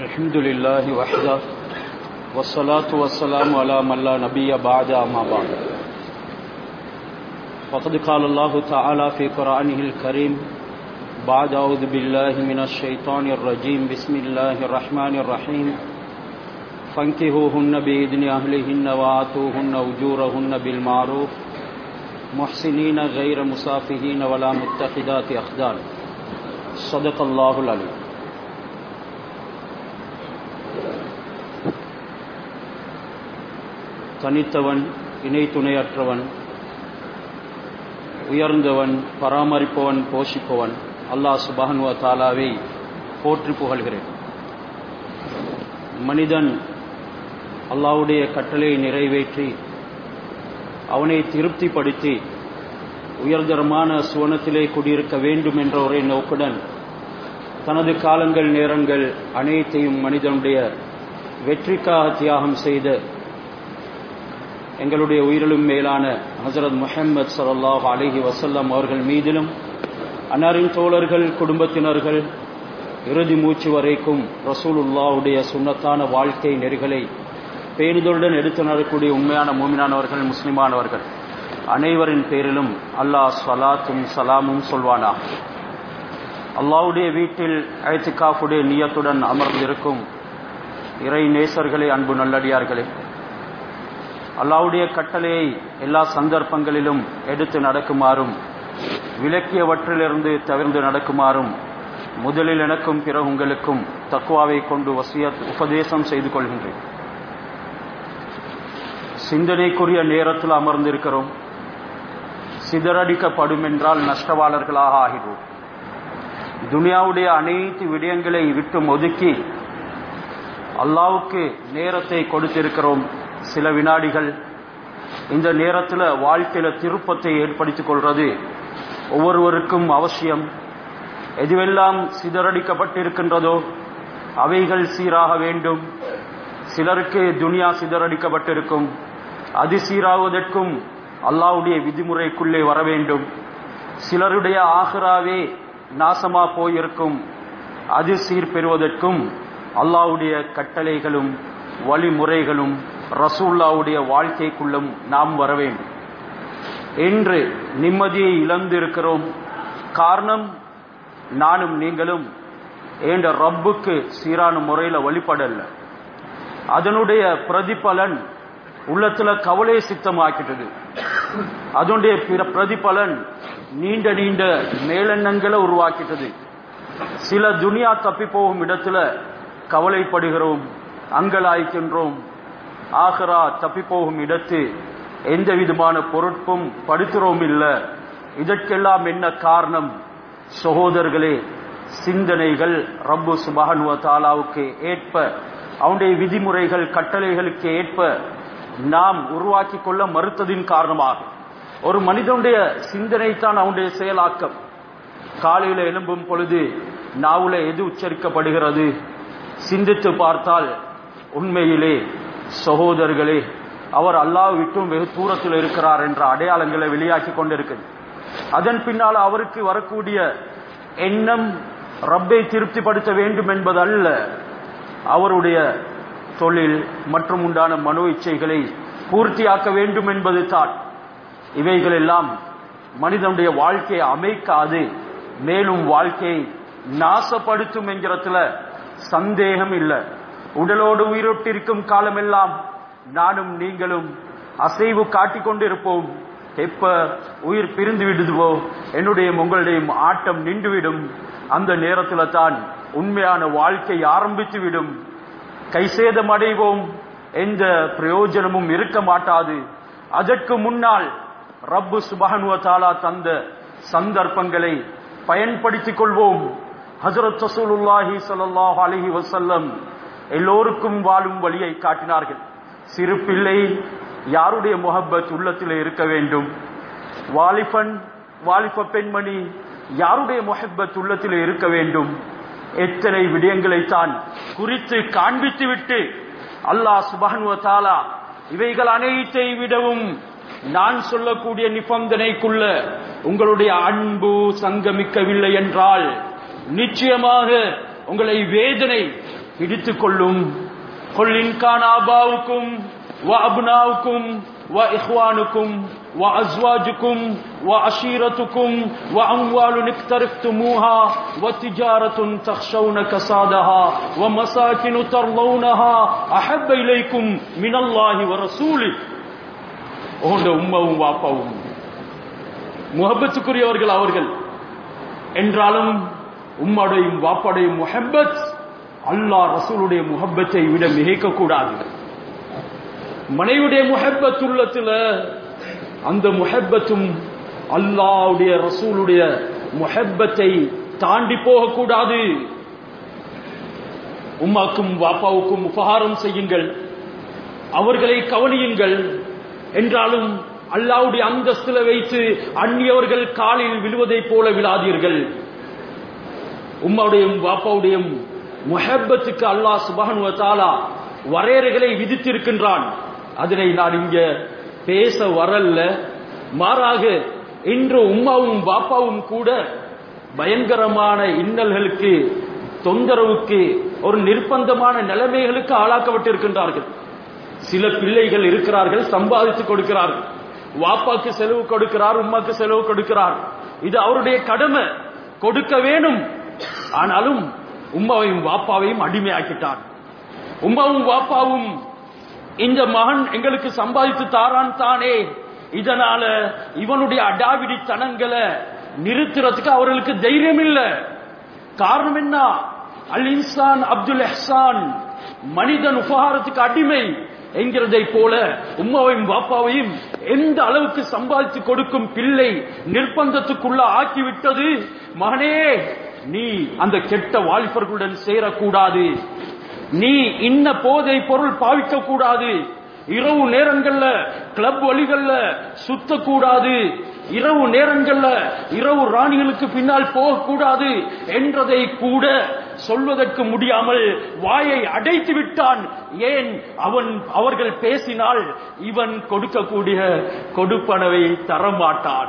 الحمد لله وحده والصلاة والسلام على من لا نبي بعد أما بعد. فقد قال الله تعالى في قرآنه الكريم بعد أعوذ بالله من الشيطان الرجيم بسم الله الرحمن الرحيم. فانكهوهن بإذن أهلهن وآتوهن أجورهن بالمعروف محسنين غير مسافهين ولا متخذات أخدان. صدق الله العليم தனித்தவன் இணை துணையற்றவன் உயர்ந்தவன் பராமரிப்பவன் போஷிப்பவன். அல்லாஹ் சுபஹன்வ தாலாவை போற்றி புகழ்கிறேன். மனிதன் அல்லாவுடைய கட்டளையை நிறைவேற்றி அவனை திருப்திப்படுத்தி உயர்தரமான சுவனத்திலே குடியிருக்க வேண்டும் என்ற ஒரே நோக்குடன் தனது காலங்கள் நேரங்கள் அனைத்தையும் மனிதனுடைய வெற்றிக்காக தியாகம் செய்த எங்களுடைய உயிரிலும் மேலான ஹசரத் முஹம்மது சல்லாஹ் அலிஹி வசல்லம் அவர்கள் மீதிலும் அன்னாரின் தோழர்கள் குடும்பத்தினர்கள் இறுதி மூச்சு வரைக்கும் ரசூலுல்லாவுடைய சுண்ணத்தான வாழ்க்கை நெறிகளை பேருதலுடன் எடுத்து நடக்கூடிய உண்மையான மூமினானவர்கள் முஸ்லிமானவர்கள். அனைவரின் பேரிலும் அல்லாஹ் சலாத்தும் சலாமும் சொல்வானா அல்லாவுடைய வீட்டில் அழைத்துக்காஃபுடைய நியத்துடன் அமர்ந்திருக்கும் இறை நேசர்களே அன்பு நல்லடியார்களே அல்லாவுடைய கட்டளையை எல்லா சந்தர்ப்பங்களிலும் எடுத்து நடக்குமாறும் விலக்கியவற்றிலிருந்து தவிர்ந்து நடக்குமாறும் முதலில் எனக்கும் பிறகு உங்களுக்கும் தக்குவாவை கொண்டு வசிய உபதேசம் செய்து கொள்கின்றேன். சிந்தனைக்குரிய நேரத்தில் அமர்ந்திருக்கிறோம். சிதறடிக்கப்படும் என்றால் நஷ்டவாளர்களாக ஆகிறோம் துனியாவுடைய அனைத்து விடயங்களை விட்டு ஒதுக்கி அல்லாவுக்கு நேரத்தை கொடுத்திருக்கிறோம். சில வினாடிகள் இந்த நேரத்தில் வாழ்க்கையில திருப்பத்தை ஏற்படுத்திக் கொள்வது ஒவ்வொருவருக்கும் அவசியம். எதுவெல்லாம் சிதறடிக்கப்பட்டிருக்கின்றதோ அவைகள் சீராக வேண்டும். சிலருக்கு துனியா சிதறடிக்கப்பட்டிருக்கும். அது சீராவதற்கும் அல்லாவுடைய விதிமுறைக்குள்ளே வர வேண்டும். சிலருடைய ஆஹ்ராவே நாசமா போயிருக்கும். அது சீர்பெறுவதற்கும் அல்லாவுடைய கட்டளைகளும் வழிமுறைகளும் ரசூல்லாவுடைய வாழ்க்கைக்குள்ளும் நாம் வர வேண்டும். என்று நிம்மதியை இழந்திருக்கிறோம். காரணம் நானும் நீங்களும் என்ற ரப்புக்கு சீரான முறையில் வழிபடல. அதனுடைய பிரதிபலன் உள்ளத்துல கவலை சித்தமாக்கிட்டது. அதனுடைய பிரதிபலன் நீண்ட நீண்ட மேலெண்ணங்களை உருவாக்கிட்டது. சில துனியா தப்பி போகும் இடத்துல கவலைப்படுகிறோம் அங்கலாய்க்கின்றோம். ஆகரா தப்பி போகும் இடத்து. எந்த விதமான பொருட்பும் படுத்துறோம் இல்ல. இதற்கெல்லாம் என்ன காரணம்? சகோதரர்களே சிந்தனைகள் ரப்பு சுபஹனுவ தாலாவுக்கு ஏற்ப அவனுடைய விதிமுறைகள் கட்டளைகளுக்கு ஏற்ப நாம் உருவாக்கி கொள்ள மறுத்ததின் காரணமாக. ஒரு மனிதனுடைய சிந்தனை தான் அவனுடைய செயலாக்கம். காலையில எழும்பும் பொழுது நாவுல எது உச்சரிக்கப்படுகிறது? சிந்தித்து பார்த்தால் உண்மையிலே சகோதரர்களே அவர் அல்லாஹ் விட்டும் வெகு தூரத்தில் இருக்கிறார் என்ற அடையாளங்களை வெளியாக்கி கொண்டிருக்கு அதன் பின்னால் அவருக்கு வரக்கூடிய எண்ணம் ரப்பை திருப்திப்படுத்த வேண்டும் என்பது அல்ல அவருடைய தொழில் மற்றும் உண்டான மனோ இச்சைகளை பூர்த்தியாக்க வேண்டும் என்பது தான். இவைகள் எல்லாம் மனிதனுடைய வாழ்க்கையை அமைக்காது மேலும் வாழ்க்கையை நாசப்படுத்தும் என்கிறதுல சந்தேகம் இல்லை. உடலோடு உயிரொட்டிருக்கும் காலமெல்லாம் நானும் நீங்களும் அசைவு காட்டிக் கொண்டிருப்போம். எப்ப உயிர் பிரிந்து விடுதுவோ என்னுடைய உங்களுடைய ஆட்டம் நின்றுவிடும். அந்த நேரத்தில் தான் உண்மையான வாழ்க்கை ஆரம்பித்து விடும். கைசேதம் அடைவோம். எந்த பிரயோஜனமும் இருக்க மாட்டாது. அதற்கு முன்னால் ரப்பு சுபஹனுவ தாலா தந்த சந்தர்ப்பங்களை பயன்படுத்திக் கொள்வோம். ஹசரத் ரசூலுல்லாஹி ஸல்லல்லாஹு அலஹி வசல்லம் எல்லோருக்கும் வாழும் வழியை காட்டினார்கள். சிறு பிள்ளை யாருடைய முகப்பத் உள்ளத்திலே இருக்க வேண்டும்? வாலிபன் வாலிப பெண்மணி யாருடைய முகப்பத் உள்ளத்திலே இருக்க வேண்டும்? எத்தனை விடயங்களை தான் குறித்து காண்பித்து விட்டு அல்லாஹ் சுபஹனுவ இவைகள் அனைத்தை விடவும் நான் சொல்லக்கூடிய நிபந்தனைக்குள்ள உங்களுடைய அன்பு சங்கமிக்கவில்லை என்றால் நிச்சயமாக உங்களை வேதனை இடித்துக் கொள்ளும் கொள்ளின் கானாபாவுக்கும் وأبناؤكم وإخوانكم وأزواجكم وعشيرتكم وأموال اقترفتموها وتجارة تخشون كسادها ومساكن ترضونها أحب إليكم من الله ورسوله உங்களோட உம்மாவும் வாப்பாவும் முகப்பத்துக்குரியவர்கள் அவர்கள் என்றாலும் உம்மாடையும் வாப்பாடையும் முஹப்பத் அல்லாஹ் ரசூலுடைய முகப்பத்தை விட மிகைக்க கூடாது மனைவியுடைய முஹப்பத் உள்ளத்துல அந்த முஹப்பத்தும் அல்லாவுடைய ரசூலுடைய முஹப்பத்தை தாண்டி போகக்கூடாது. உம்மாக்கும் வாப்பாவுக்கும் உபகாரம் செய்யுங்கள். அவர்களை கவனியுங்கள். என்றாலும் அல்லாவுடைய அந்தஸ்துல வைத்து அந்நியவர்கள் காலில் விழுவதைப் போல விழாதீர்கள். உம்மாவுடையும் வாப்பாவுடையும் முஹப்பத்துக்கு அல்லாஹ் சுபஹன் வரையறைகளை விதித்திருக்கின்றான். அதனை நான் இங்க பேச வரல்ல. மாறாக இன்று உம்மாவும் பாப்பாவும் கூட பயங்கரமான இன்னல்களுக்கு தொந்தரவுக்கு ஒரு நிர்பந்தமான நிலைமைகளுக்கு ஆளாக்கப்பட்டிருக்கின்றார்கள். சில பிள்ளைகள் இருக்கிறார்கள் சம்பாதித்து கொடுக்கிறார்கள். வாப்பாக்கு செலவு கொடுக்கிறார் உம்மாக்கு செலவு கொடுக்கிறார். இது அவருடைய கடமை. கொடுக்க வேணும். ஆனாலும் உம்மாவையும் வாப்பாவையும் அடிமையாக்கிட்டான் உம்மாவும் வாப்பாவும் இந்த மகன் எங்களுக்கு சம்பாதித்து தாரான் தானே. இதனால இவனுடைய அடாவிடி தனங்களை நிறுத்துறதுக்கு அவர்களுக்கு தைரியம் இல்லை காரணம் என்ன? அல் இன்சான் அப்துல் எஹ்சான் மனிதன் உபகாரத்துக்கு அடிமை என்கிறதை போல உம்மாவையும் பாப்பாவையும் எந்த அளவுக்கு சம்பாதித்து கொடுக்கும் பிள்ளை நிர்பந்தத்துக்குள்ள ஆக்கிவிட்டது? மகனே நீ அந்த கெட்ட வாலிபர்களுடன் சேரக்கூடாது. நீ இன்ன போதை பொருள் பாவிக்க கூடாது இரவு நேரங்கள்ல கிளப் வழிகள்ல சுத்தக்கூடாது. இரவு நேரங்கள்ல இரவு ராணிகளுக்கு பின்னால் போகக்கூடாது என்றதை கூட சொல்வதற்கு முடியாமல் வாயை அடைத்து விட்டான். ஏன்? அவன் அவர்கள் பேசினால் இவன் கொடுக்கக்கூடிய கொடுப்பனவை தரமாட்டான்.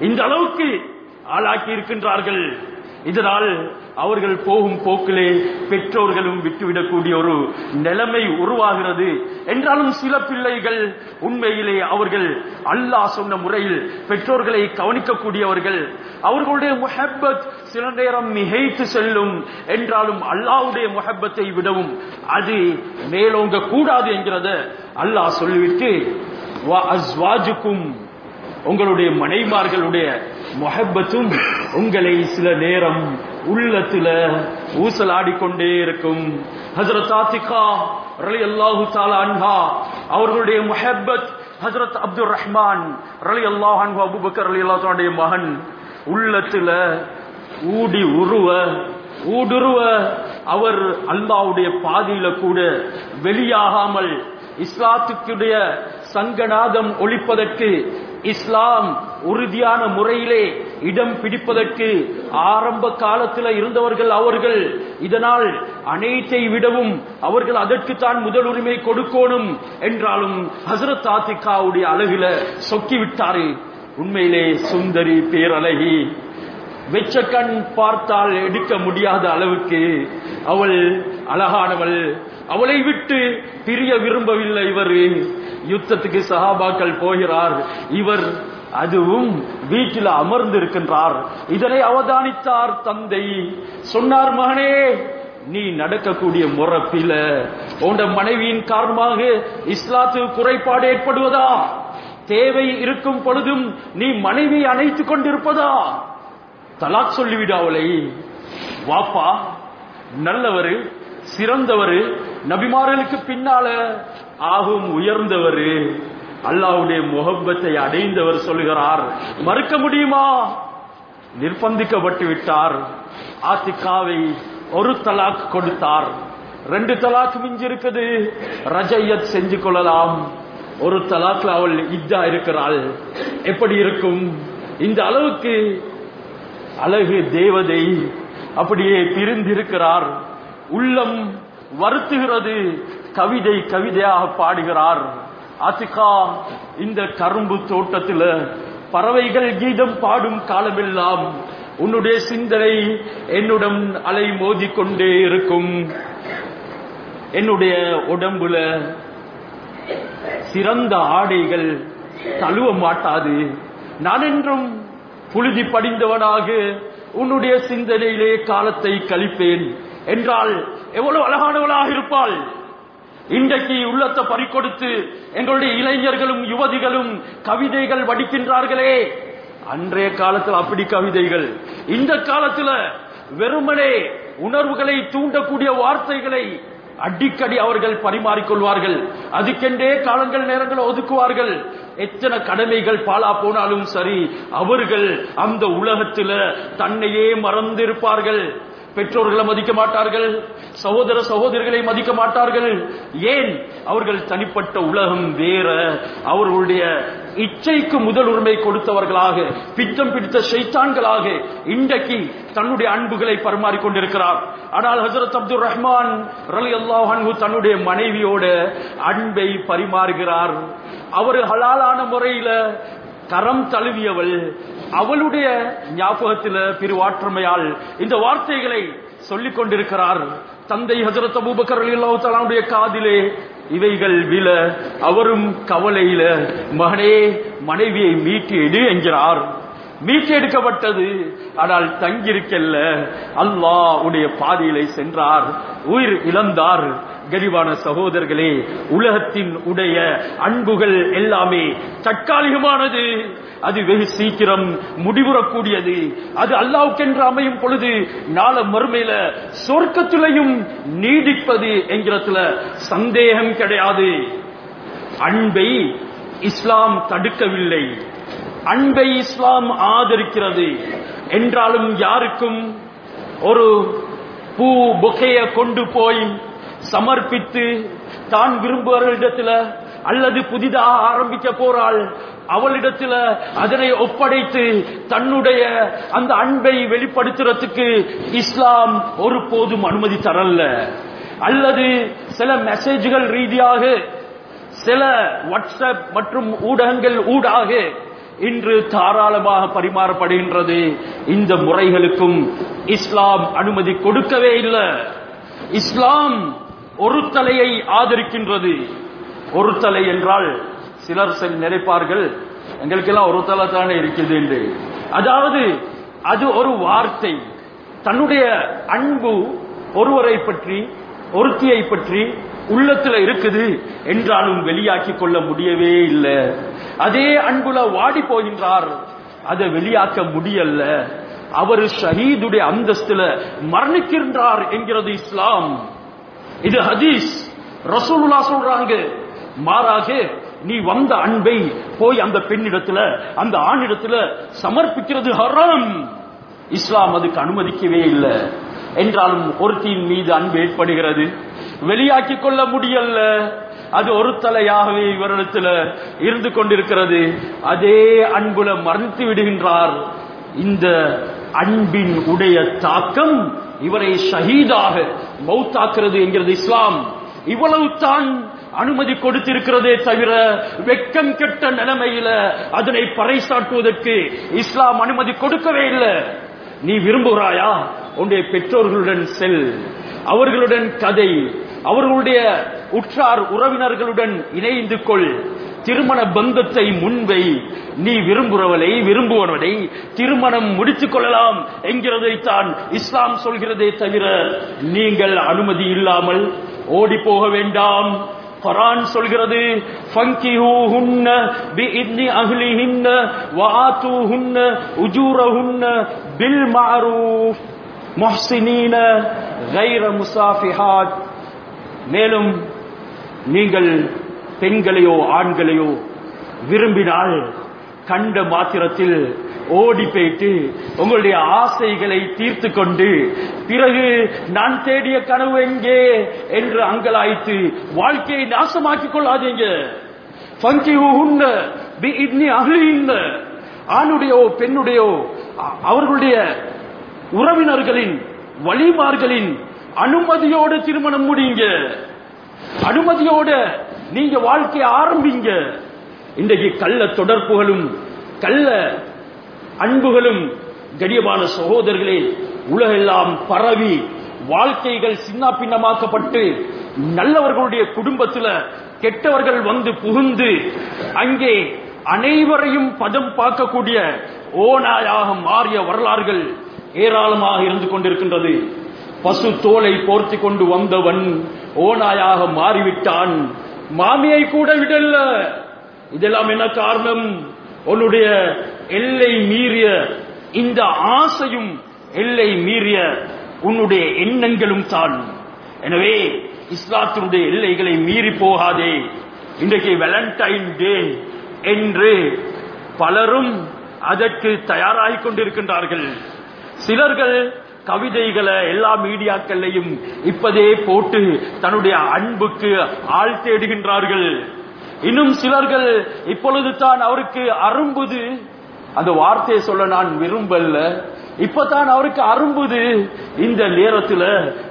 இந்த அளவுக்கு ஆளாக்கி இருக்கின்றார்கள். இதனால் அவர்கள் போகும் போக்கிலே பெற்றோர்களும் விட்டுவிடக்கூடிய ஒரு நிலைமை உருவாகிறது. என்றாலும் சில பிள்ளைகள் உண்மையிலே அவர்கள் அல்லாஹ் சொன்ன முறையில் பெற்றோர்களை கவனிக்கக்கூடியவர்கள் அவர்களுடைய முஹப்பத் சில நேரம் மிகைத்து செல்லும் என்றாலும் அல்லாவுடைய முஹப்பத்தை விடவும் அது மேலோங்க கூடாது என்கிறத அல்லாஹ் சொல்லிவிட்டு வா உங்களுடைய மனைமார்களுடைய மொஹப்பத்தும் உங்களை சில நேரம் உள்ளத்துல ஊசலாடிக்கொண்டே இருக்கும். ஹசரத் ஆத்திகா ரலி அல்லாஹு தாலா அன்ஹா அவர்களுடைய முஹப்பத் ஹசரத் அப்துல் ரஹ்மான் ரலி அல்லாஹ் அன்ஹா அபுபக்கர் அலி அல்லாஹுடைய மகன். உள்ளத்துல ஊடி உருவ ஊடுருவ அவர் அல்லாவுடைய பாதையில கூட வெளியாகாமல் இஸ்லாத்துக்குடைய சங்கநாதம் ஒழிப்பதற்கு இஸ்லாம் உறுதியான முறையிலே இடம் பிடிப்பதற்கு ஆரம்ப காலத்தில் இருந்தவர்கள் அவர்கள். இதனால் அனைத்தை விடவும் அவர்கள் அதற்கு தான் முதலுரிமை கொடுக்கணும் என்றாலும் ஹசரத் ஆத்திகாவுடைய அழகில சொக்கி விட்டாரு உண்மையிலே சுந்தரி பேரழகி. வெச்ச கண் பார்த்தால் எடுக்க முடியாத அளவுக்கு அவள் அழகானவள். அவளை விட்டு பிரிய விரும்பவில்லை இவர். யுத்தத்துக்கு சஹாபாக்கள் போகிறார். இவர் அதுவும் வீட்டில் அமர்ந்து இருக்கின்றார் இதனை அவதானித்தார் தந்தை. சொன்னார் மகனே நீ நடக்கக்கூடிய முறப்பில உண்ட மனைவியின் காரணமாக இஸ்லாத்து குறைபாடு ஏற்படுவதா? தேவை இருக்கும் பொழுதும் நீ மனைவி அணைத்துக் கொண்டிருப்பதா? தலாக் சொல்லிவிடு அவளை. வாப்பா நல்லவரு சிறந்தவரு நபிமார்களுக்கு பின்னால ஆகும் உயர்ந்தவர். அல்லாவுடைய முகப்பத்தை அடைந்தவர் சொல்லுகிறார் மறுக்க முடியுமா? நிர்பந்திக்கப்பட்டு விட்டார். ஆத்திகாவை ஒரு தலாக் கொடுத்தார். ரெண்டு தலாக் மிஞ்சி இருக்குது ரஜையத் செஞ்சு கொள்ளலாம். ஒரு தலாக்ல அவள் இஜா இருக்கிறாள். எப்படி இருக்கும்? இந்த அளவுக்கு அழகு தேவதை அப்படியே பிரிந்திருக்கிறார். உள்ளம் வருத்துகிறது. கவிதை கவிதையாக பாடுகிறார். அசிகா இந்த கரும்பு தோட்டத்தில் பறவைகள் கீதம் பாடும் காலமெல்லாம் உன்னுடைய சிந்தனை என்னுடன் அலை மோதிக்கொண்டே இருக்கும். என்னுடைய உடம்புல சிறந்த ஆடைகள் தழுவ மாட்டாது. நான் என்றும் புழுதி படிந்தவனாக உன்னுடைய சிந்தனையிலே காலத்தை கழிப்பேன். என்றால் எவ்வளவு அழகானவளாக இருப்பாள். இன்றைக்கு உள்ளத்தை பறிக்கொடுத்து எங்களுடைய இளைஞர்களும் யுவதிகளும் கவிதைகள் வடிக்கின்றார்களே. அன்றைய காலத்தில் அப்படி கவிதைகள். இந்த காலத்தில் வெறுமனே உணர்வுகளை தூண்டக்கூடிய வார்த்தைகளை அடிக்கடி அவர்கள் பரிமாறிக்கொள்வார்கள். அதுக்கென்றே காலங்கள் நேரங்கள் ஒதுக்குவார்கள். எத்தனை கடமைகள் பாலா போனாலும் சரி அவர்கள் அந்த உலகத்தில் தன்னையே மறந்திருப்பார்கள். பெற்றோர்களை மதிக்க மாட்டார்கள் சகோதர சகோதரிகளை மதிக்க மாட்டார்கள். ஏன்? அவர்கள் தனிப்பட்ட உலகம் வேற. அவர்களுடைய இச்சைக்கு முதல் உரிமை கொடுத்தவர்களாக பித்தம் பிடித்த சைத்தான்களாக இன்றைக்கு தன்னுடைய அன்புகளை பரிமாறிக் கொண்டிருக்கிறார். ஆனால் ஹசரத் அப்துல் ரஹ்மான் ரலி அல்லாஹு தன்னுடைய மனைவியோட அன்பை பரிமாறுகிறார். அவர் ஹலாலான முறையில கரம் தழுவியவள் அவளுடைய ஞாபகத்தில் பெருவாற்றமையால் இந்த வார்த்தைகளை சொல்லிக் கொண்டிருக்கிறார். தந்தை ஹசரத் அபூபக்கர் அல்லாஹு காதிலே இவைகள் வில அவரும் கவலையில மகனே மனைவியை மீட்டு எடு என்கிறார். மீட்டெடுக்கப்பட்டது. ஆனால் தங்கியிருக்கல்ல. அல்லாஹ் உடைய பாதையிலே சென்றார். உயிர் இழந்தார். கரிவான சகோதரர்களே உலகத்தின் உடைய அன்புகள் எல்லாமே தற்காலிகமானது. அது வெகு சீக்கிரம் முடிவுறக்கூடியது. அது அல்லாவுக்கென்று அமையும் பொழுது நாள மறுமையில சொர்க்கத்திலையும் நீடிப்பது என்கிறதுல சந்தேகம் கிடையாது. அன்பை இஸ்லாம் தடுக்கவில்லை. அன்பை இஸ்லாம் ஆதரிக்கிறது. என்றாலும் யாருக்கும் ஒரு பூ பொக்கைய கொண்டு போய் சமர்ப்பித்து தான் விரும்புவர்களிடத்துல அல்லது புதிதாக ஆரம்பிக்க போறாள் அவளிடத்துல அதனை ஒப்படைத்து தன்னுடைய அந்த அன்பை வெளிப்படுத்துறதுக்கு இஸ்லாம் ஒருபோதும் அனுமதி தரல. அல்லது சில மெசேஜ்கள் ரீதியாக சில வாட்ஸ்அப் மற்றும் ஊடகங்கள் ஊடாக இன்று தாராளமாக பரிமாறப்படுகின்றது. இந்த முறைகளுக்கும் இஸ்லாம் அனுமதி கொடுக்கவே இல்லை. இஸ்லாம் ஒரு தலையை ஆதரிக்கின்றது. ஒரு தலை என்றால் சிலர் செல் நினைப்பார்கள் எங்களுக்கெல்லாம் ஒரு தலை தானே இருக்குது என்று. அதாவது அது ஒரு வார்த்தை. தன்னுடைய அன்பு ஒருவரை பற்றி ஒருத்தியை பற்றி உள்ளத்துல இருக்குது என்றாலும் வெளியாக்கி கொள்ள முடியவே இல்லை. அதே அன்புல வாடி போகின்றார். அதை வெளியாக்க முடியல அவர் ஷஹீதுடைய அந்தஸ்துல மரணிக்கின்றார் என்கிறது இஸ்லாம். இது ஹதீஸ். ரசூலுல்லா சொல்றாங்க மாறாக நீ வந்த அன்பை போய் அந்த பெண்ணிடத்துல அந்த ஆணிடத்துல சமர்ப்பிக்கிறது ஹராம். இஸ்லாம் அதுக்கு அனுமதிக்கவே இல்லை. என்றாலும் ஒருத்தியின் மீது அன்பு ஏற்படுகிறது. வெளியாக்கிக் கொள்ள முடியல அது ஒரு தலையாகவே இவரிடத்தில் இருந்து கொண்டிருக்கிறது. அதே அன்புல மறந்து விடுகின்றார். இந்த அன்பின் உடைய தாக்கம் இவரை ஷஹீதாக மௌத்தாக்குறது என்கிறது இஸ்லாம். இவ்வளவு தான் அனுமதி கொடுத்திருக்கிறதே தவிர வெக்கம் கெட்ட நிலைமையில அதனை பறைசாட்டுவதற்கு இஸ்லாம் அனுமதி கொடுக்கவே இல்லை. நீ விரும்புகிறாயா? உன்னுடைய பெற்றோர்களுடன் செல். அவர்களுடன் கதை. அவர்களுடைய உற்றார் உறவினர்களுடன் இணைந்து கொள். திருமண பந்தத்தை முன்பை நீ விரும்புறவளை விரும்புவனை திருமணம் முடித்துக் கொள்ளலாம் என்கிறதைத்தான் இஸ்லாம் சொல்கிறதே தவிர நீங்கள் அனுமதி இல்லாமல் ஓடி போக வேண்டாம். குரான் சொல்கிறது ஃபங்கிஹூஹுன்ன பிஇத்னி அஹ்லிஹின்ன வஆதூஹுன்ன உஜூரஹுன்ன பில் மஅரூஃப் முஹ்ஸினீன கைர முசாஃபிஹாத். மேலும் நீங்கள் பெண்களையோ ஆண்களையோ விரும்பினால் கண்ட மாத்திரத்தில் ஓடி போயிட்டு உங்களுடைய ஆசைகளை தீர்த்து கொண்டு பிறகு நான் தேடிய கனவு எங்கே என்று அங்கலாய்த்து வாழ்க்கையை நாசமாக்கிக் கொள்ளாதீங்க. ஆணுடையோ பெண்ணுடையோ அவர்களுடைய உறவினர்களின் வழிமார்களின் அனுமதியோடு திருமணம் முடியுங்க. அனுமதியோட நீங்க வாழ்க்கையை ஆரம்பிங்க. இன்றைக்கு கள்ள தொடர்புகளும் கள்ள அன்புகளும் கடியமான சகோதரர்களே உலகெல்லாம் பரவி வாழ்க்கைகள் சின்ன பின்னமாக்கப்பட்டு நல்லவர்களுடைய குடும்பத்துல கெட்டவர்கள் வந்து புகுந்து அங்கே அனைவரையும் பதம் பார்க்கக்கூடிய ஓநாயாக மாறிய வரலாறுகள் ஏராளமாக இருந்து கொண்டிருக்கின்றது. பசு தோலை போர்த்தி கொண்டு வந்தவன் ஓநாயாக மாறிவிட்டான். மாமியை கூட விடல. இதெல்லாம் என்ன காரணம்? உன்னுடைய எல்லை மீறிய இந்த ஆசையும் எல்லை மீறிய உன்னுடைய எண்ணங்களும் தான். எனவே இஸ்லாத்தினுடைய எல்லைகளை மீறி போகாதே. இன்றைக்கு வேலண்டைன் டே என்று பலரும் அதற்கு தயாராகிக் கொண்டிருக்கின்றார்கள். சிலர்கள் கவிதைகளை எல்லா மீடியாக்கள்லையும் இப்பதே போட்டு தன்னுடைய அன்புக்கு ஆள் தேடுகின்றார்கள். இன்னும் சிலர்கள் இப்பொழுது தான் அவருக்கு அரும்புது. அந்த வார்த்தையை சொல்ல நான் விரும்பல. இப்பதான் அவருக்கு அரும்புது. இந்த நேரத்துல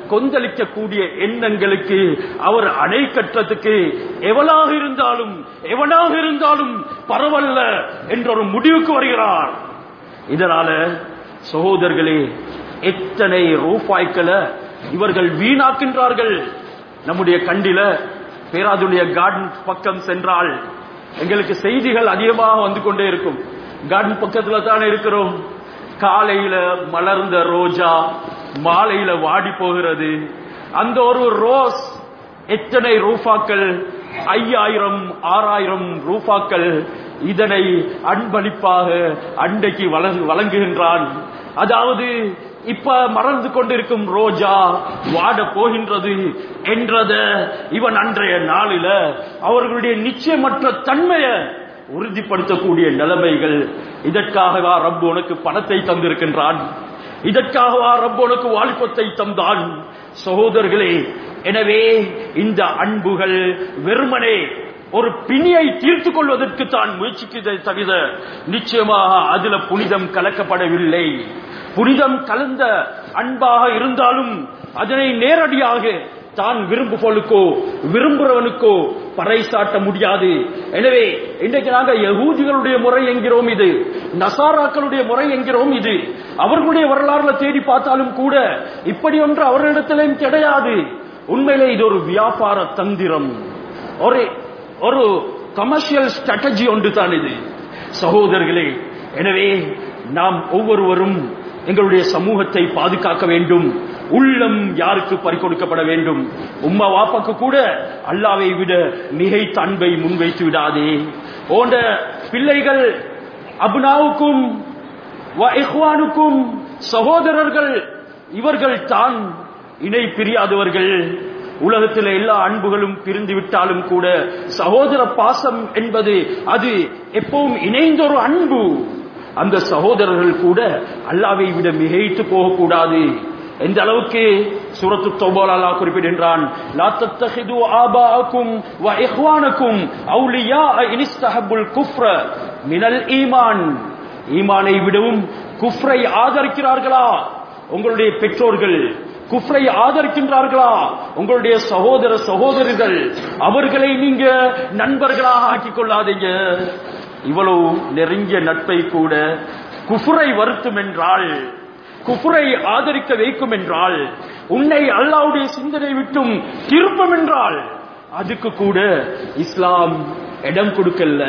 கொந்தளிக்கக்கூடிய எண்ணங்களுக்கு அவர் அணை கட்டுறதுக்கு எவனாக இருந்தாலும் எவனாக இருந்தாலும் பரவல்ல என்ற ஒரு முடிவுக்கு வருகிறார். இதனால சகோதரர்களே எத்தனை ரூபாய்க்களை இவர்கள் வீணாக்கின்றார்கள் நம்முடைய கண்டில பேராதுடைய கார்டன் பக்கம் சென்றால் எங்களுக்கு செய்திகள் அதிகமாக வந்து கொண்டே இருக்கும். கார்டன் பக்கத்துல தானே இருக்கிறோம். காலையில மலர்ந்த ரோஜா மாலையில வாடி போகிறது. அந்த ஒரு ரோஸ் எத்தனை ரூபாக்கள்? ஐயாயிரம் ஆறாயிரம் ரூபாக்கள். இதனை அன்பளிப்பாக அண்டைக்கு வழங்குகின்றான். அதாவது இப்ப மறந்து கொண்டிருக்கும் ரோஜா வாட போகின்றது என்றத இவன் அன்றைய நாளில அவர்களுடைய நிச்சயமற்ற தன்மையை உறுதிப்படுத்தக்கூடிய நிலைமைகள். இதற்காகவா ரப்பு உனக்கு பணத்தை தந்திருக்கின்றான். இதற்காகவா ரப்பு உனக்கு வாலிபத்தை தந்தான். சகோதரர்களே எனவே இந்த அன்புகள் வெறுமனே ஒரு பிணியை தீர்த்து கொள்வதற்கு தான் முயற்சிக்கிறதை தவிர நிச்சயமாக அதுல புனிதம் கலக்கப்படவில்லை. புனிதம் கலந்த அன்பாக இருந்தாலும் அதனை நேரடியாக தான் விரும்புபவனுக்கோ விரும்புறவனுக்கோ பறைசாட்ட முடியாது. எனவே இன்றைக்கு நாங்கள் யகூதிகளுடைய முறை என்கிறோம் இது நசாராக்களுடைய முறை என்கிறோம் இது. அவர்களுடைய வரலாறுல தேடி பார்த்தாலும் கூட இப்படி ஒன்று அவர்களிடத்திலும் கிடையாது. உண்மையிலே இது ஒரு வியாபார தந்திரம். ஒரு ஒரு கமர்ஷியல் ஸ்ட்ராட்டஜி ஒன்று தான் இது. சகோதரர்களே எனவே நாம் ஒவ்வொருவரும் எங்களுடைய சமூகத்தை பாதுகாக்க வேண்டும். உள்ளம் யாருக்கு பறிகொடுக்கப்பட வேண்டும்? உம்மா வாப்பாக்கு கூட அல்லாவை விட மிகைத்த அன்பை முன்வைத்து விடாதே. போன்ற பிள்ளைகள் அபுனாவுக்கும் இஹ்வானுக்கும் சகோதரர்கள் இவர்கள் தான் இணை பிரியாதவர்கள். உலகத்தில் எல்லா அன்புகளும் பிரிந்து விட்டாலும் கூட சகோதர பாசம் என்பது அது எப்பவும் இணைந்த ஒரு அன்பு. அந்த சகோதரர்கள் கூட அல்லாவை விட மிகைத்து போகக்கூடாது. எந்த அளவுக்கு சூரத்து தௌபால் அல்லாஹ் குறிப்பிடுகின்றான் லா தத்தஹிது ஆபாக்கும் வ இஹ்வானக்கும் அவுலியா இனிஸ்தஹபுல் குஃப்ர மினல் ஈமான். ஈமானை விடவும் குஃப்ரை ஆதரிக்கிறார்களா? உங்களுடைய பெற்றோர்கள் குஃப்ரை ஆதரிக்கின்றார்களா? உங்களுடைய சகோதர சகோதரிகள் அவர்களை நீங்க நண்பர்களாக ஆக்கிக் கொள்ளாதீங்க. இவ்வளவு நெருங்கிய நட்பை கூட குஃபுரை வருத்தும் என்றால் குஃபுரை ஆதரிக்க வைக்கும் என்றால் உன்னை அல்லாவுடைய சிந்தனை விட்டும் திருப்பம் என்றால் அதுக்கு கூட இஸ்லாம் இடம் கொடுக்கல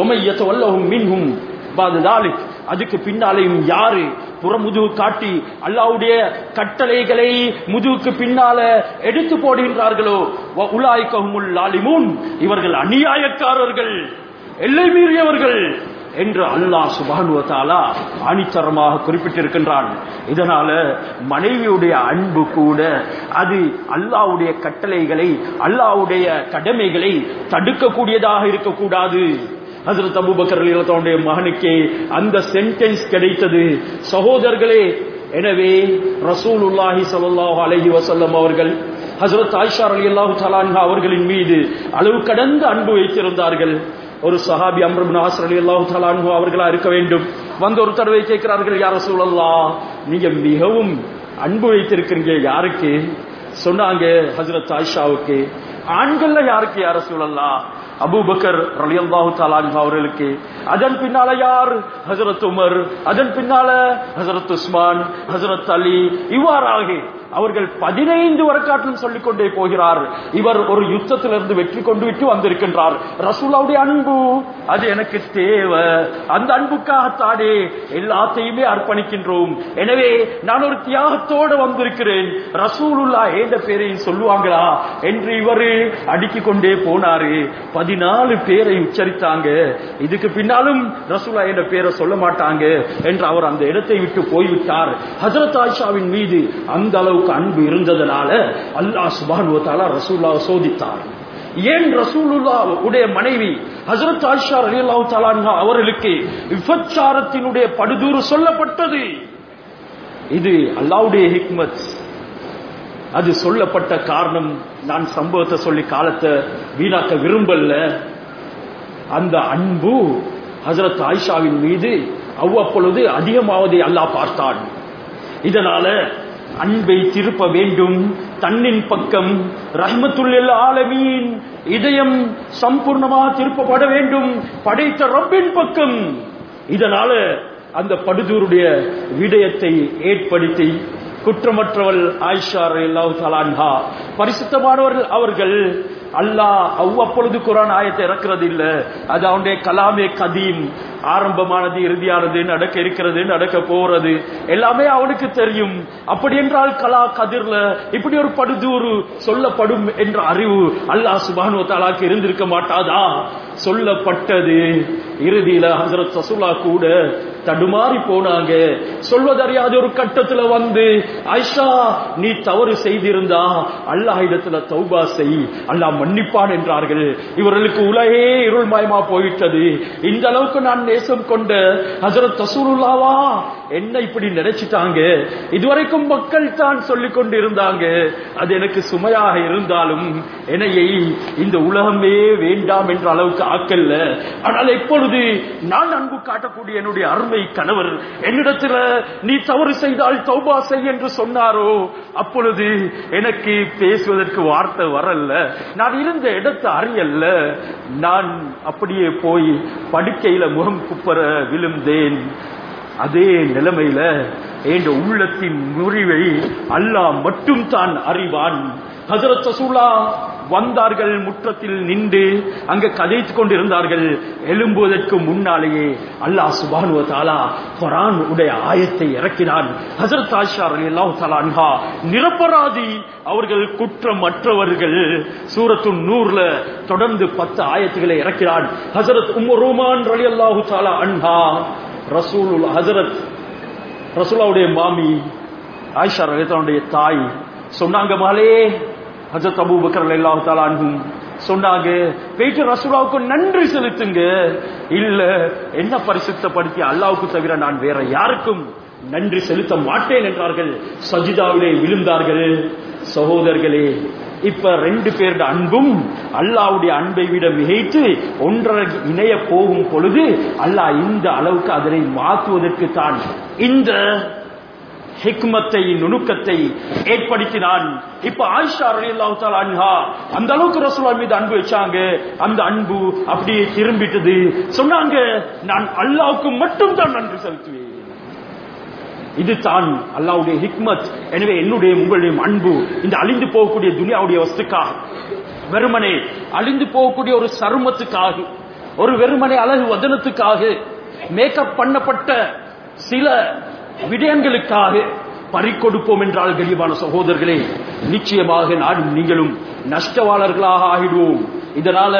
ஒமையத்த வல்லவும் மின்ஹும் பாதுதாலிக். அதுக்கு பின்னாலையும் யாரு புறமுதுகு காட்டி அல்லாவுடைய கட்டளைகளை முதுகுக்கு பின்னால எடுத்து போடுகின்றார்களோ? உலாய்கஹுமுல் லாலிமூன். இவர்கள் அநியாயக்காரர்கள். எல்லை மீறியவர்கள் என்று அல்லாஹ் சுபானுவத்தாலா ஆணித்தரமாக குறிப்பிட்டிருக்கின்றான். இதனால மனைவியுடைய அன்பு கூட அது அல்லாவுடைய கட்டளைகளை அல்லாவுடைய கடமைகளை தடுக்கக்கூடியதாக இருக்கக்கூடாது. ஹசரத் அபூபக்கர் தன்னுடைய மகனுக்கே அந்த சென்டென்ஸ் கிடைத்தது. சகோதரர்களே எனவே ரசூலுல்லாஹி ஸல்லல்லாஹு அலஹி வசல்லம் அவர்கள் ஹசரத் ஆயிஷா அலி அல்லாஹு அன்ஹா அவர்களின் மீது அளவு கடந்த அன்பு வைத்திருந்தார்கள். ஒரு சஹாபி அம்ரம் இப்னு ஆஸ் ரலியல்லாஹு அவர்களா இருக்க வேண்டும். வந்து ஒரு தடவை கேட்கிறார்கள் யார சூழல்லா நீங்க மிகவும் அன்பு வைத்திருக்கிறீங்க யாருக்கு? சொன்னாங்க ஹசரத் ஆயிஷாவுக்கு. ஆண்கள்ல யாருக்கு யார சூழல்லா அபூபக்கர் ரலியல்லாஹு தஆலா அவர்களுக்கு அதன் பின்னால யார் ஹசரத் உமர் அதன் பின்னால ஹசரத் உஸ்மான் ஹசரத் அலி இவ்வாறாக அவர்கள் பதினைந்து வரக்காட்டிலும் சொல்லிக் கொண்டே போகிறார் இவர் ஒரு யுத்தத்திலிருந்து வெற்றி கொண்டு விட்டு வந்திருக்கின்றார் ரசூலாவுடைய அன்பு அது எனக்கு தேவை அந்த அன்புக்காகத்தானே எல்லாத்தையுமே அர்ப்பணிக்கின்றோம் எனவே நான் ஒரு தியாகத்தோடு வந்திருக்கிறேன் ரசூலுல்லா ஏந்த பேரையும் சொல்லுவாங்களா என்று இவர் அடுக்கிக் கொண்டே போனாரு பதினாலு பேரை உச்சரித்தாங்க. இதுக்கு பின்னாலும் ரசூலா என்ற பேரை சொல்ல மாட்டாங்க என்று அவர் அந்த இடத்தை விட்டு போய்விட்டார். ஹசரத் ஆயிஷாவின் மீது அந்த அளவுக்கு அன்பு இருந்ததனால அல்லாஹ் சுபானு தாலா சோதித்தார். ஏன் ரசூலுல்லா உடைய மனைவி ஹசரத் ஆயிஷா ரலியல்லாஹு தஆலா அன்ஹா அவர்களுக்கு விபச்சாரத்தினுடைய படுதூறு சொல்லப்பட்டது? இது அல்லாவுடைய ஹிக்மத். அது சொல்லப்பட்ட காரணம் நான் சம்பவத்தை சொல்லி காலத்தை வீணாக்க விரும்பல. அந்த அன்பு ஹசரத் ஆயிஷாவின் மீது அவ்வப்பொழுது அதிகமாவதை அல்லாஹ் பார்த்தான். இதனால அன்பை திருப்ப வேண்டும். தன்னின் பக்கம் ரஹ்மத்துள்ள ஆலமீன் இதயம் சம்பூர்ணமாக திருப்பப்பட வேண்டும். படைத்த ரப்பின் பக்கம். இதனால அந்த படுதூருடைய விடயத்தை ஏற்படுத்தி குற்றமற்றவள் ஆயிஷா ரலியல்லாஹு தலான்ஹா பரிசுத்தமானவர்கள் அவர்கள். அல்லாஹ் அவ்வப்பொழுது குரான் ஆயத்தை இறக்கிறது இல்ல அது அவனுடைய கலாமே கதீம். ஆரம்பமானது இறுதியானது நடக்க இருக்கிறது நடக்க போறது. எல்லாமே அவனுக்கு தெரியும். அப்படி என்றால் கலா கதிர்ல இப்படி ஒரு படுதூறு சொல்லப்படும் என்ற அறிவு அல்லாஹ் சுபானு இருந்திருக்க மாட்டாதா? சொல்லப்பட்டது. இறுதியில ஹசரத் சசுலா கூட தடுமாறி போனாங்க. சொல்வதறியாத ஒரு கட்டத்துல வந்து ஐஷா நீ தவறு செய்திருந்தா அல்லாஹ் இடத்துல தௌபா செய் அல்லாஹ் மன்னிப்பான் என்றார்கள். இவர்களுக்கு உலகே இருள்மயமா போயிட்டது. இந்த அளவுக்கு நான் நேசம் கொண்ட ஹசரத் ரசூலுல்லாவா என்ன இப்படி நினைச்சிட்டாங்க? இதுவரைக்கும் மக்கள் தான் சொல்லிக் கொண்டு இருந்தாங்க அது எனக்கு சுமையாக இருந்தாலும் என்னையை இந்த உலகமே வேண்டாம் என்ற அளவுக்கு ஆக்கல்ல. ஆனால் எப்பொழுது நான் அன்பு காட்டக்கூடிய என்னுடைய அருமை கணவர் என்னிடத்துல நீ தவறு செய்தால் தௌபா செய் என்று சொன்னாரோ? அப்பொழுது எனக்கு பேசுவதற்கு வார்த்தை வரல நான் இருந்த இடத்தை அறியல்ல. நான் அப்படியே போய் படுக்கையில முகம் குப்பர விழுந்தேன். அதே நிலைமையில என்ற உள்ளத்தின் முறிவை அல்லாஹ் மட்டும் தான் அறிவான். ஹசரத் சசூலா வந்தார்கள் முற்றத்தில் நின்று அங்கு கதைத்துக் கொண்டிருந்தார்கள். எழும்புவதற்கு முன்னாலேயே அல்லாஹ் சுபானுவ தாலா குரான் உடைய ஆயத்தை இறக்கினான். ஹசரத் ஆஷார் அல்லாஹ் தாலா அன்ஹா நிரப்பராதி அவர்கள் குற்றமற்றவர்கள் சூரத்து நூறுல தொடர்ந்து பத்து ஆயத்துகளை இறக்கிறான் ஹசரத் உமருமான் ரலி அல்லாஹு தாலா அன்ஹா ரசூல் ஹசரத் ரசூலாவுடைய மாமி ஆயிஷா ரலியல்லாவுடைய தாய் சொன்னாங்க மாலே ஹஜரத் அபு பக்கர் ரலியல்லாஹு தஆலா சொன்னாங்க போயிட்டு ரசூலாவுக்கு நன்றி செலுத்துங்க. இல்ல என்ன பரிசுத்தப்படுத்தி அல்லாவுக்கு தவிர நான் வேற யாருக்கும் நன்றி செலுத்த மாட்டேன் என்றார்கள். சஜிதாவிலே விழுந்தார்கள். சகோதரர்களே இப்ப ரெண்டு பேருடைய அன்பும் அல்லாவுடைய அன்பை விட மிகைத்து ஒன்றரை இணைய போகும் பொழுது அல்லாஹ் இந்த அளவுக்கு அதனை மாற்றுவதற்கு தான் இந்த ஹிக்மத்தை நுணுக்கத்தை ஏற்படுத்தினான். இப்ப ஆயிஷா அலி அல்லாஹால அன்ஹா அந்த அளவுக்கு ரசூலுல்லாஹ் மீது அன்பு வச்சாங்க. அந்த அன்பு அப்படியே திரும்பிட்டது. சொன்னாங்க நான் அல்லாவுக்கு மட்டும் தான் நன்றி செலுத்துவேன். இது தான் அல்லாவுடைய ஹிக்மத். எனவே என்னுடைய உங்களுடைய அன்பு இந்த அழிந்து போகக்கூடிய துனியாவுடைய வஸ்துக்காக வெறுமனே அழிந்து போகக்கூடிய ஒரு சருமத்துக்காக ஒரு வெறுமனை அழகு வதனத்துக்காக மேக்கப் பண்ணப்பட்ட சில விடயங்களுக்காக பறிக்கொடுப்போம் என்றால் கரிபான சகோதரர்களே நிச்சயமாக நாடும் நீங்களும் நஷ்டவாளர்களாக ஆகிடுவோம். இதனால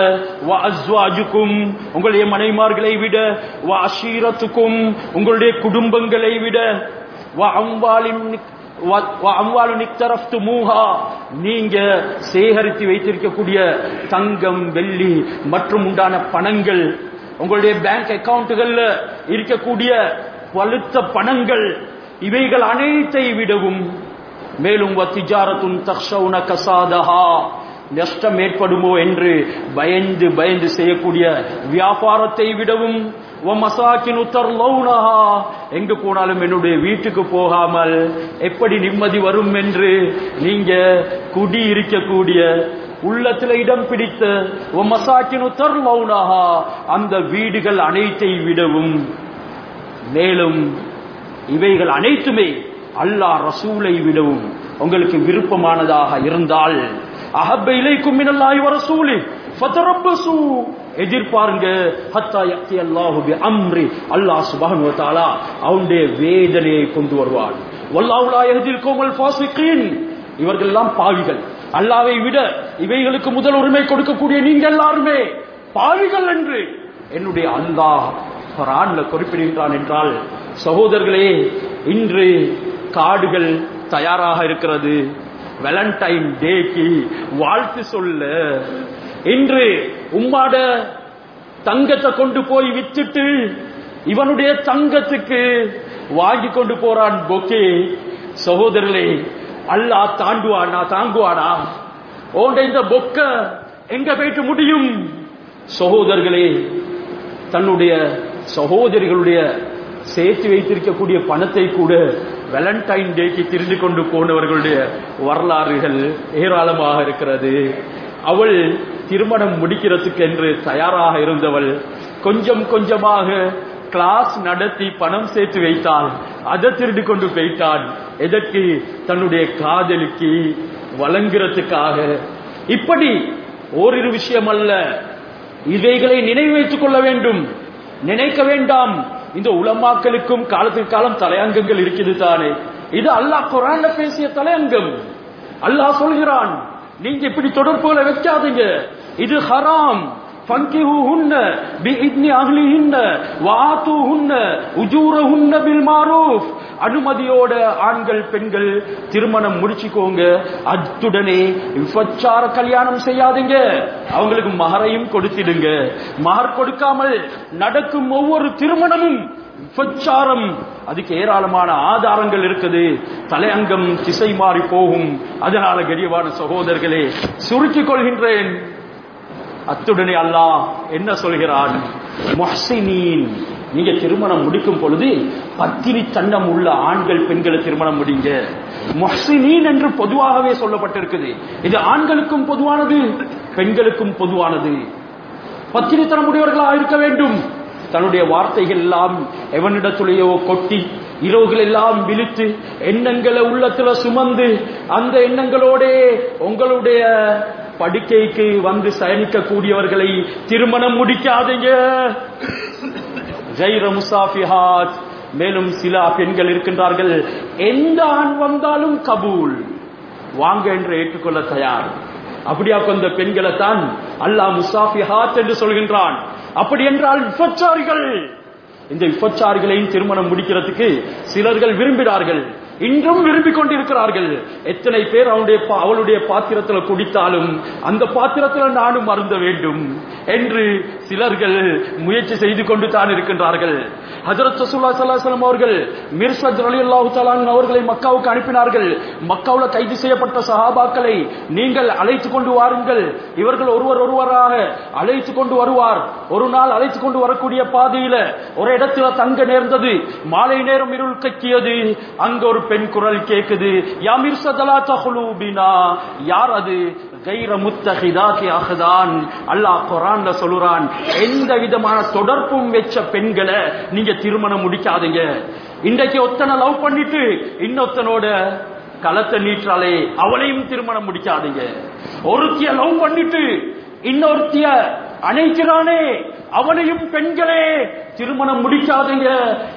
அஜுக்கும் உங்களுடைய மனைமார்களை விட அஷீரத்துக்கும் உங்களுடைய குடும்பங்களை விட நீங்க சேகரித்து வைத்திருக்கக்கூடிய தங்கம் வெள்ளி மற்றும் உண்டான பணங்கள் உங்களுடைய பேங்க் அக்கவுண்டுகள்ல இருக்கக்கூடிய பழுத்த பணங்கள் இவைகள் அனைத்தை விடவும். மேலும் வத்திஜாரத்துன் தக்ஷவுன கசாதஹா நஷ்டம் ஏற்படுமோ என்று பயந்து பயந்து செய்யக்கூடிய வியாபாரத்தை விடவும். எங்கு போனாலும் என்னுடைய வீட்டுக்கு போகாமல் எப்படி நிம்மதி வரும் என்று நீங்க குடி இருக்கக்கூடிய உள்ளத்துல இடம் பிடித்த அந்த வீடுகள் அனைத்தை விடவும். மேலும் இவைகள் அனைத்துமே அல்லாஹ் ரசூலை விடவும் உங்களுக்கு விருப்பமானதாக இருந்தால் அஹப்ப இலைக்கும் மினல்லாஹி வ ரசூலி ஃபதரப்பசு. எதிர்பாருங்க ஹத்தா யக்தி அல்லாஹு அம்ரி. அல்லாஹ் சுப்ஹானஹு வ தஆலா அவனுடைய வேதனையை கொண்டு வருவான். வல்லாஹு லா யஹ்தில் ஃபாசிகீன். இவர்கள் எல்லாம் பாவிகள். அல்லாவை விட இவைகளுக்கு முதல் உரிமை கொடுக்கக்கூடிய நீங்க எல்லாருமே பாவிகள் என்று. என்னுடைய அல்லாஹ் குரான்ல குறிப்பிடுகின்றான் என்றால் சகோதரர்களே இன்று காடுகள் தயாராக இருக்கிறது. வேலண்டைன் டேக்கு வாழ்த்து சொல்ல. இன்று உம்மாட தங்கத்தை கொண்டு போய் வித்துட்டு இவனுடைய தங்கத்துக்கு வாங்கி கொண்டு போறான் பொக்கே. சகோதரர்களே அல்லாஹ் தாண்டுவானா தாங்குவானா? ஓண்ட இந்த பொக்க எங்க போயிட்டு முடியும்? சகோதரர்களே தன்னுடைய சகோதரிகளுடைய சேர்த்து வைத்திருக்கக்கூடிய பணத்தை கூட வேலண்டைன் டேக்கு திரிந்து கொண்டு போனவர்களுடைய வரலாறுகள் ஏராளமாக இருக்கிறது. அவள் திருமணம் முடிக்கிறதுக்கு என்று தயாராக இருந்தவள் கொஞ்சம் கொஞ்சமாக கிளாஸ் நடத்தி பணம் சேர்த்து வைத்தாள். அதை திருடி கொண்டு போயிட்டான் எதற்கு? தன்னுடைய காதலிக்கு வழங்குறதுக்காக. இப்படி ஓரிரு விஷயம் அல்ல இவைகளை நினைவு வைத்துக் கொள்ள வேண்டும். நினைக்க வேண்டாம். இந்த உலமாக்களுக்கும் காலத்திற்கு காலம் தலையங்கங்கள் இருக்குது தானே. இது அல்லாஹ் குரான்ல பேசிய தலையங்கம். அல்லாஹ் சொல்கிறான் நீங்க இப்படி தொடர்புகளை வைக்காதீங்க. இது ஹராம். فانكحوهن بإذن أهلهن وآتوهن أجورهن بالمعروف அனுமதியோட ஆண்கள் பெண்கள் திருமணம் முடிச்சுக்கோங்க அத்துடனே விபச்சார கல்யாணம் செய்யாதீங்க அவங்களுக்கு மகரையும் கொடுத்திடுங்க மகர் கொடுக்காமல் நடக்கும் ஒவ்வொரு திருமணமும் விபச்சாரம் அதுக்கு ஏராளமான ஆதாரங்கள் இருக்குது தலையங்கம் திசை மாறி போகும் அதனால கரியவான சகோதரர்களே சுருக்கிக் கொள்கின்றேன் அத்துடனே அல்லாஹ் என்ன சொல்கிறான்? முஹ்சினீன். நீங்க திருமணம் முடிக்கும் பொழுது பத்தினி தன்னம் உள்ள ஆண்கள் பெண்களை திருமணம் முடிங்க. முஹ்சினீன் என்று பொதுவாகவே சொல்லப்பட்டிருக்குது. இது ஆண்களுக்கும் பொதுவானது பெண்களுக்கும் பொதுவானது. பத்தினித்தனம் உடையவர்களாக இருக்க வேண்டும். தன்னுடைய வார்த்தைகள் எல்லாம் எவனிடத்துலேயோ கொட்டி இரவுகள் எல்லாம் விழித்து எண்ணங்களை உள்ளத்துல சுமந்து அந்த எண்ணங்களோட உங்களுடைய படுக்கைக்கு வந்து சயனிக்க கூடியவர்களை திருமணம் முடிக்காதீங்க. ஜெய்ர முசாஃபிஹாத். மேலும் சில பெண்கள் இருக்கின்றார்கள். எந்த ஆண் வந்தாலும் கபூல். வாங்க என்று ஏற்றுக்கொள்ள தயார். அப்படியா கொண்ட பெண்களை தான் அல்லாஹ் முசாஃபிஹாத் என்று சொல்கின்றான். அப்படி என்றால் விபச்சாரிகள் இந்த விபச்சாரிகளையும் திருமணம் முடிக்கிறதுக்கு சிலர்கள் விரும்பினார்கள். இன்றும் விரும்பிக் கொண்டிருக்கிறார்கள். எத்தனை பேர் அவனுடைய பா- அவளுடைய பாத்திரத்தில் குடித்தாலும் அந்த பாத்திரத்தில் நானும் அருந்த வேண்டும் என்று சிலர்கள் முயற்சி செய்து கொண்டு தான் இருக்கின்றார்கள். ஹசரத் சசுல்லா ஸல்லல்லாஹு அவர்கள் மிர்சத் அலி அல்லாஹு அன்ஹு அவர்களை மக்காவுக்கு அனுப்பினார்கள். மக்காவில் கைது செய்யப்பட்ட சஹாபாக்களை நீங்கள் அழைத்து கொண்டு வாருங்கள். இவர்கள் ஒருவர் ஒருவராக அழைத்து கொண்டு வருவார். ஒரு நாள் அழைத்து கொண்டு வரக்கூடிய பாதையில ஒரு இடத்துல தங்க நேர்ந்தது. மாலை நேரம் இருள் கக்கியது. அங்க ஒரு பெண் குரல் கேட்குது யா மிர்சதலா தஹுலூபினா? யார் அது? கைர முத்தகிதாக்கி அகதான். அல்லாஹ் குரான்ல சொல்லுறான் எந்த விதமான தொடர்பும் வச்ச பெண்களை நீங்க திருமணம் முடிக்காதீங்க. இன்றைக்கு ஒத்தனை லவ் பண்ணிட்டு இன்னொத்தனோட களத்தை நீட்டாலே அவளையும் திருமணம் முடிக்காதீங்க. ஒருத்திய லவ் பண்ணிட்டு இன்னொருத்திய அணைக்கிறானே அவனையும் பெண்களே திருமணம் முடிக்காதீங்க.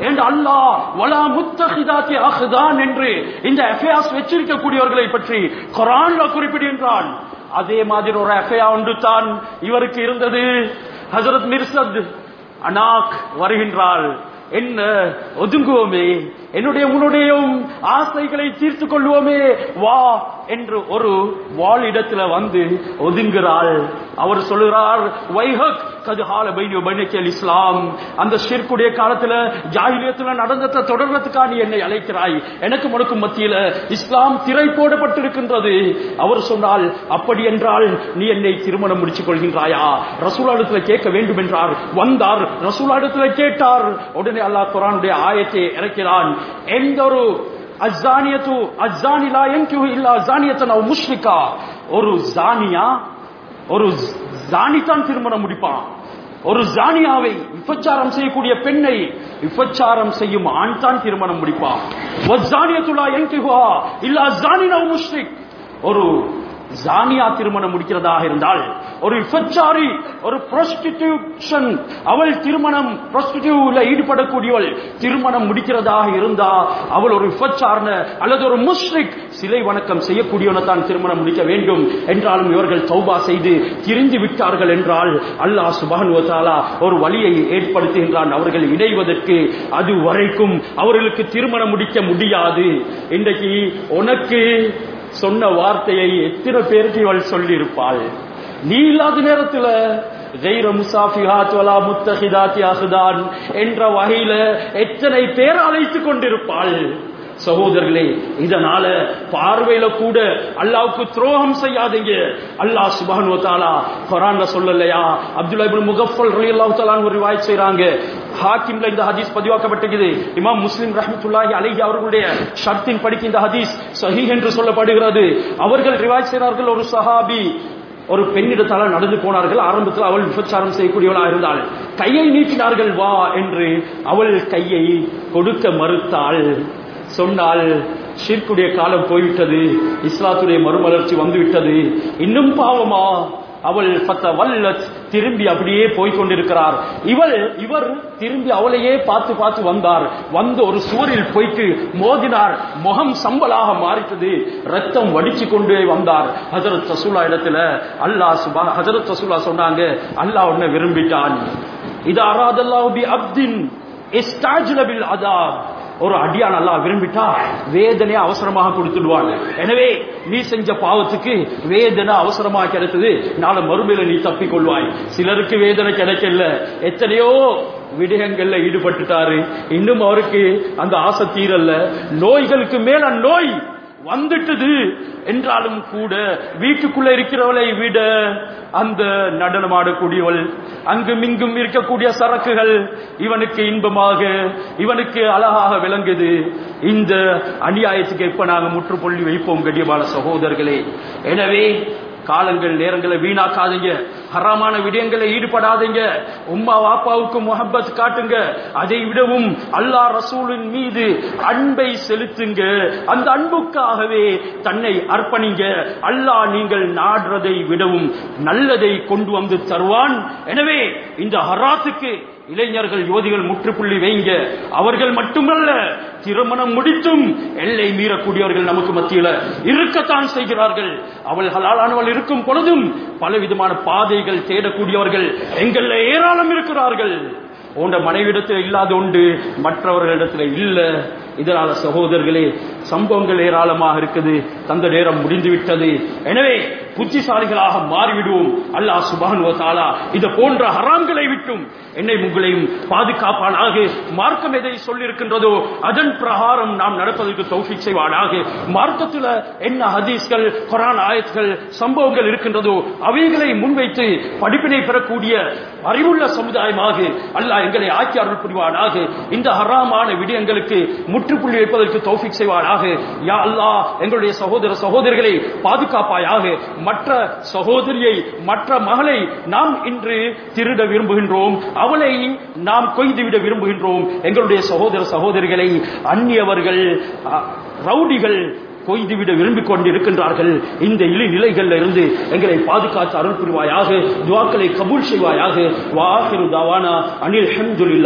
என்று அல்லாஹ் வலா முத்தஹிதாத்தி ஆகுதான் என்று இந்த அஃபேர்ஸ் வச்சிருக்கக்கூடியவர்களை பற்றி குரான்ல குறிப்பிடுகின்றான். அதே மாதிரி ஒரு அஃபையா ஒன்று தான் இவருக்கு இருந்தது. ஹசரத் மிர்சத் அனாக் வருகின்றாள் என்ன? ஒதுங்குவோமே. என்னுடைய உன்னுடையும் ஆசைகளை தீர்த்து கொள்வோமே. வா என்று ஒரு வாழிடத்துல வந்து ஒதுங்குகிறாள். அவர் சொல்லுகிறார் வைஹக் கதுஹால இஸ்லாம். அந்த ஷிர்குடைய காலத்துல ஜாகிலியத்துல நடந்ததை தொடர்றதுக்காக நீ என்னை அழைக்கிறாய். எனக்கு உனக்கும் மத்தியில இஸ்லாம் திரை போடப்பட்டிருக்கின்றது. அவர் சொன்னால் அப்படி என்றால் நீ என்னை திருமணம் முடிச்சுக் கொள்கின்றாயா? ரசூலாடத்துல கேட்க வேண்டும் என்றார் வந்தார் ரசூலாடத்துல கேட்டார். உடனே அல்லாஹ் குரானுடைய ஆயத்தை இறக்கிறான். எந்த ஒரு அஜானியத்து அஸ்ஸானி லா யன்கிஹு இல்லா அஸ்ஸானியத்தன் அவ் முஷ்ரிகா ஒரு ஜானியா ஒரு ஜானி தான் திருமணம் முடிப்பான். ஒரு ஜானியாவை விபச்சாரம் செய்யக்கூடிய பெண்ணை விபச்சாரம் செய்யும் ஆண் தான் திருமணம் முடிப்பான். இல்லா அஸ்ஸானின் முஷ்ரிக். ஒரு ஜானியா திருமணம் முடிக்கிறதாக இருந்தால் ஒரு விபச்சாரி ஒரு prostitution அவள் திருமணம் prostituteல ஈடுபடக்கூடியவள் திருமணம் முடிக்கிறதாக இருந்தா அவள் ஒரு விபச்சாரண அல்லது ஒரு முஸ்லிக் சிலை வணக்கம் செய்யக்கூடியவனை தான் திருமணம் முடிக்க வேண்டும் என்றாலும் இவர்கள் சௌபா செய்து திரிந்து விட்டார்கள் என்றால் அல்லாஹ் சுபான் ஒரு வழியை ஏற்படுத்துகின்றான். அவர்கள் இணைவதற்கு அது வரைக்கும் அவர்களுக்கு திருமணம் முடிக்க முடியாது. இன்றைக்கு உனக்கு சொன்ன வார்த்தையை எத்தனை பேருக்கு இவள் சொல்லியிருப்பாள்? நீ இல்லாத நேரத்துல கைர முசாஃபிஹாத் வலா முத்தஹிதாத்தி அஹ்தான் என்ற வகையில எத்தனை பேர் அழைத்துக் கொண்டிருப்பாள்? சகோதரர்களே இதனால பார்வையில கூட அல்லாவுக்கு துரோகம் செய்யாதீங்க. அல்லாஹ் சுபான் தாலா குரான்ல சொல்லலையா? அப்துல்லா இப்னு முகஃபல் ரலியல்லாஹு தஆலா ஒரு வாய் செய்யறாங்க ஹாக்கிம்ல இந்த ஹதீஸ் பதிவாக்கப்பட்டிருக்குது. இமாம் முஸ்லிம் ரஹமத்துல்லாஹி அலைஹி அவர்களுடைய ஷர்த்தின் படிக்கு இந்த ஹதீஸ் சஹி என்று சொல்லப்படுகிறது. அவர்கள் ரிவாய் செய்கிறார்கள் ஒரு சஹாபி ஒரு பெண்ணிடத்தால நடந்து போனார்கள். ஆரம்பத்தில் அவள் விபச்சாரம் செய்யக்கூடியவளாக இருந்தாள். கையை நீட்டினார்கள் வா என்று அவள் கையை கொடுக்க மறுத்தாள். சொன்னால் ஷிர்க்குடைய காலம் போய்விட்டது. இஸ்லாத்துடைய மறுமலர்ச்சி வந்துவிட்டது. இன்னும் பாவமா? அவள் பத்த வல்லத் திரும்பி அப்படியே போய் கொண்டிருக்கிறார். இவள் இவர் திரும்பி அவளையே பார்த்து பார்த்து வந்தார். வந்து ஒரு சுவரில் போயிட்டு மோதினார். முகம் சம்பலாக மாறிட்டது. ரத்தம் வடிச்சு கொண்டே வந்தார். ஹசரத் ரசூலா இடத்துல அல்லாஹ் சுபா ஹசரத் ரசூலா சொன்னாங்க அல்லாஹ் உன்னை விரும்பிட்டான். இது அராதல்லாஹ் பி அப்தின் இஸ்தாஜ்லபில் அதாப். ஒரு அடியான் அல்லா விரும்பிட்டா வேதனையை அவசரமாக கொடுத்துடுவான். எனவே நீ செஞ்ச பாவத்துக்கு வேதனை அவசரமாக கிடைத்தது நாளை மறுமையில நீ தப்பிக் கொள்வாய். சிலருக்கு வேதனை கிடைக்கல. எத்தனையோ விடயங்கள்ல ஈடுபட்டுட்டாரு. இன்னும் அவருக்கு அந்த ஆசை தீரல்ல நோய்களுக்கு மேல நோய் வந்துட்டது. என்றாலும் கூட வீட்டுக்குள்ள இருக்கிறவளை விட அந்த நடனமாடக்கூடியவள் அங்கும் இங்கும் இருக்கக்கூடிய சரக்குகள் இவனுக்கு இன்பமாக இவனுக்கு அழகாக விளங்குது. இந்த அநியாயத்துக்கு எப்ப நாங்கள் முற்றுப்புள்ளி வைப்போம் கடியமான சகோதரர்களே? எனவே காலங்கள் நேரங்களை வீணாக்காதீங்க. ஹராமான விடயங்களை ஈடுபடாதீங்க. உம்மா வாப்பாவுக்கு முகப்பத் காட்டுங்க. அதை விடவும் அல்லாஹ் ரசூலின் மீது அன்பை செலுத்துங்க. அந்த அன்புக்காகவே தன்னை அர்ப்பணிங்க. அல்லாஹ் நீங்கள் நாடுறதை விடவும் நல்லதை கொண்டு வந்து தருவான். எனவே இந்த ஹராத்துக்கு இளைஞர்கள் யுவதிகள் முற்றுப்புள்ளி வைங்க. அவர்கள் மட்டுமல்ல திருமணம் முடித்தும் எல்லை மீறக்கூடியவர்கள் நமக்கு மத்தியில இருக்கத்தான் செய்கிறார்கள். அவள் ஹலாலானவள் இருக்கும் பொழுதும் பலவிதமான பாதைகள் தேடக்கூடியவர்கள் எங்கள்ல ஏராளம் இருக்கிறார்கள். உண்ட மனைவிடத்தில் இல்லாத உண்டு மற்றவர்களிடத்தில் இல்ல. இதனால சகோதரர்களே சம்பவங்கள் ஏராளமாக இருக்குது. தந்த நேரம் முடிந்து விட்டது எனவே புத்திசாலிகளாக மாறிவிடுவோம். அல்லாஹ் சுபான் தாலா இது போன்ற ஹராம்களை விட்டும். என்னை உங்களையும் பாதுகாப்பானாக மார்க்கம் எதை சொல்லியிருக்கின்றதோ அதன் பிரகாரம் நாம் நடப்பதற்கு தௌஃபிக் செய்வானாக. மார்க்கத்தில் என்ன ஹதீஸ்கள் குரான் ஆயத்கள் சம்பவங்கள் இருக்கின்றதோ அவைகளை முன்வைத்து படிப்பினை பெறக்கூடிய அறிவுள்ள சமுதாயமாக அல்லாஹ் எங்களை ஆக்கி அருள் புரிவானாக இந்த ஹராமான விடயங்களுக்கு முற்றுப்புள்ளி வைப்பதற்கு தௌஃபிக் செய்வானாக. யா அல்லாஹ் எங்களுடைய சகோதர சகோதரிகளை பாதுகாப்பாயாக மற்ற சகோதரியை மற்ற மகளை நாம் இன்று திருட விரும்புகின்றோம். அவளை நாம் கொய்துவிட விரும்புகின்றோம். எங்களுடைய சகோதர சகோதரிகளை அந்நியவர்கள் ரவுடிகள் கொய்துவிட விரும்பிக் கொண்டிருக்கின்றார்கள். இந்த இழி நிலைகளில் இருந்து எங்களை பாதுகாத்து அருள் புரிவாயாக துவாக்களை கபூல் செய்வாயாக. வாஹிரு தாவானா அனில் ஹம்துலில்லாஹ்.